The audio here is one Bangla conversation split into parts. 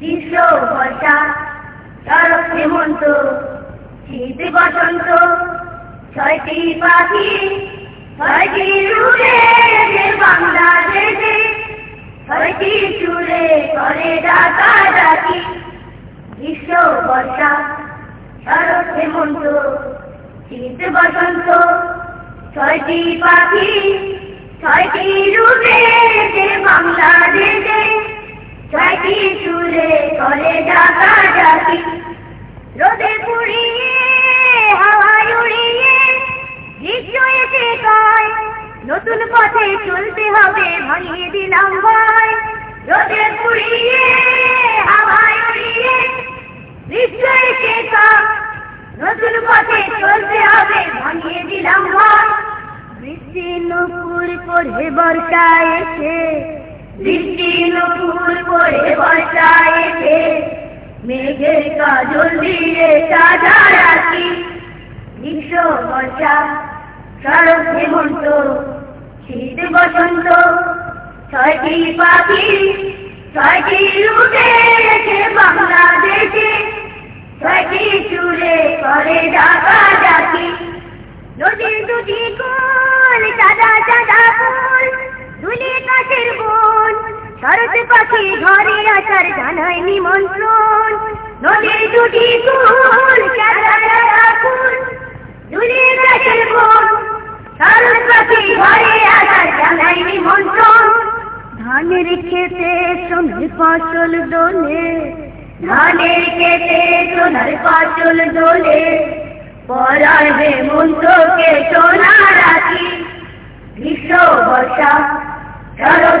গ্রীষ্ম বর্ষা শরৎ হেমন্ত, শীত বসন্ত, ছয়টি পাখি, ছয়টি রুড়ে বাংলাদেশে, ছয়টি চুড়ে করে ডাকা ডাকি। গ্রীষ্ম বর্ষা শরৎ হেমন্ত, শীত বসন্ত, ছয়টি পাখি, ছয়টি রূপে বাংলাদেশে করে রোদে পুড়িয়ে, হাওয়ায় উড়িয়ে গ্রীষ্ম এসে কয়, নতুন পথে চলতে হবে ভাঙিয়ে দিলাম ভয়। রোদে পুড়িয়ে নতুন পথে চলতে হবে ভাঙিয়ে দিলাম বৃষ্টি নুপুর পড়ে বর্ষা এসে রাখি শীত, বসন্ত, ছয়টি পাখি, ছয়টি রুটে বাংলাদেশে, ছয়টি চুলে করে ডাকা ডাকি নদীর দুটি শরৎ পাখি ঘরে আসার জানাই নিমন্ত্রণ। নদীর দুটি ধানের খেতে সোনার ফসল দোলে, ধানের খেতে সোনার দোলে। হেমন্তকে সোনা রাখি শরৎ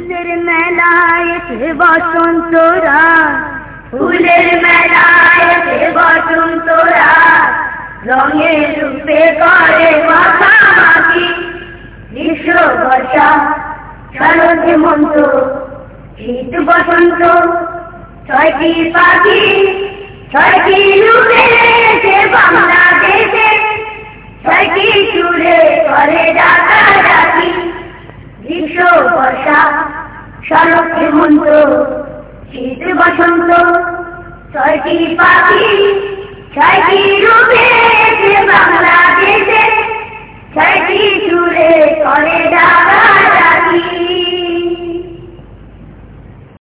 ফুলের মেলায় বসন্তরা। ফুলের মেলায় বসন্তরা। রঙের রূপে করে মাখামাখি। গ্রীষ্ম বর্ষা শীত বসন্ত। ছয়টি পাখি, ছয়টি রূপে বসন্ত পাখি ছয়টি বাংলাদেশে ছয়টি সুরে করে ডাকা